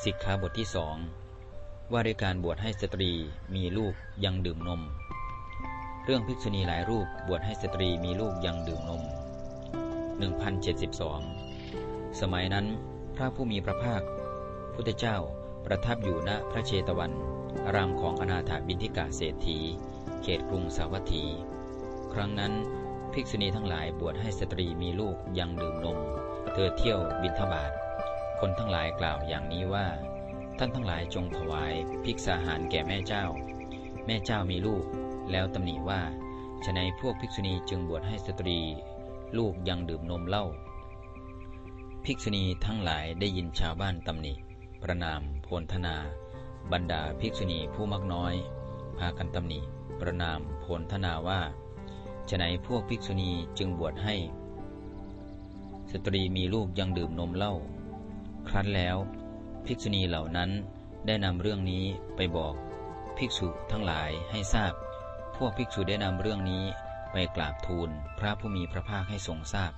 สิกขาบทที่สองว่าด้วยการบวชให้สตรีมีลูกยังดื่มนม เรื่องภิกษุณีหลายรูปบวชให้สตรีมีลูกยังดื่มนม 1072 สมัยนั้นพระผู้มีพระภาค พุทธเจ้าประทับอยู่ณพระเชตวัน อารามของอนาถาบินทิกาเศรษฐี เขตกรุงสาวัตถี ครั้งนั้นภิกษุณีทั้งหลายบวชให้สตรีมีลูกยังดื่มนม เธอเที่ยวบินทบาท คนทั้งหลายกล่าวอย่างนี้ว่า ท่านทั้งหลายจงถวายภิกษาหารแก่แม่เจ้า แม่เจ้ามีลูก แล้วตำหนิว่าฉนัยพวกภิกษุณีจึงบวชให้สตรี ลูกยังดื่มนมเหล้าภิกษุณีทั้งหลายได้ยินชาวบ้านตำหนิ ประนาม โพลธนา บรรดาภิกษุณีผู้มักน้อย พากันตำหนิ ประนาม โพลธนาว่าฉนัยพวกภิกษุณีจึงบวชให้ สตรีมีลูกยังดื่มนมเหล้า ครั้นแล้วภิกษุณีเหล่านั้นได้นำเรื่องนี้ไปบอกภิกษุทั้งหลายให้ทราบ พวกภิกษุได้นำเรื่องนี้ไปกราบทูลพระผู้มีพระภาคให้ทรงทราบ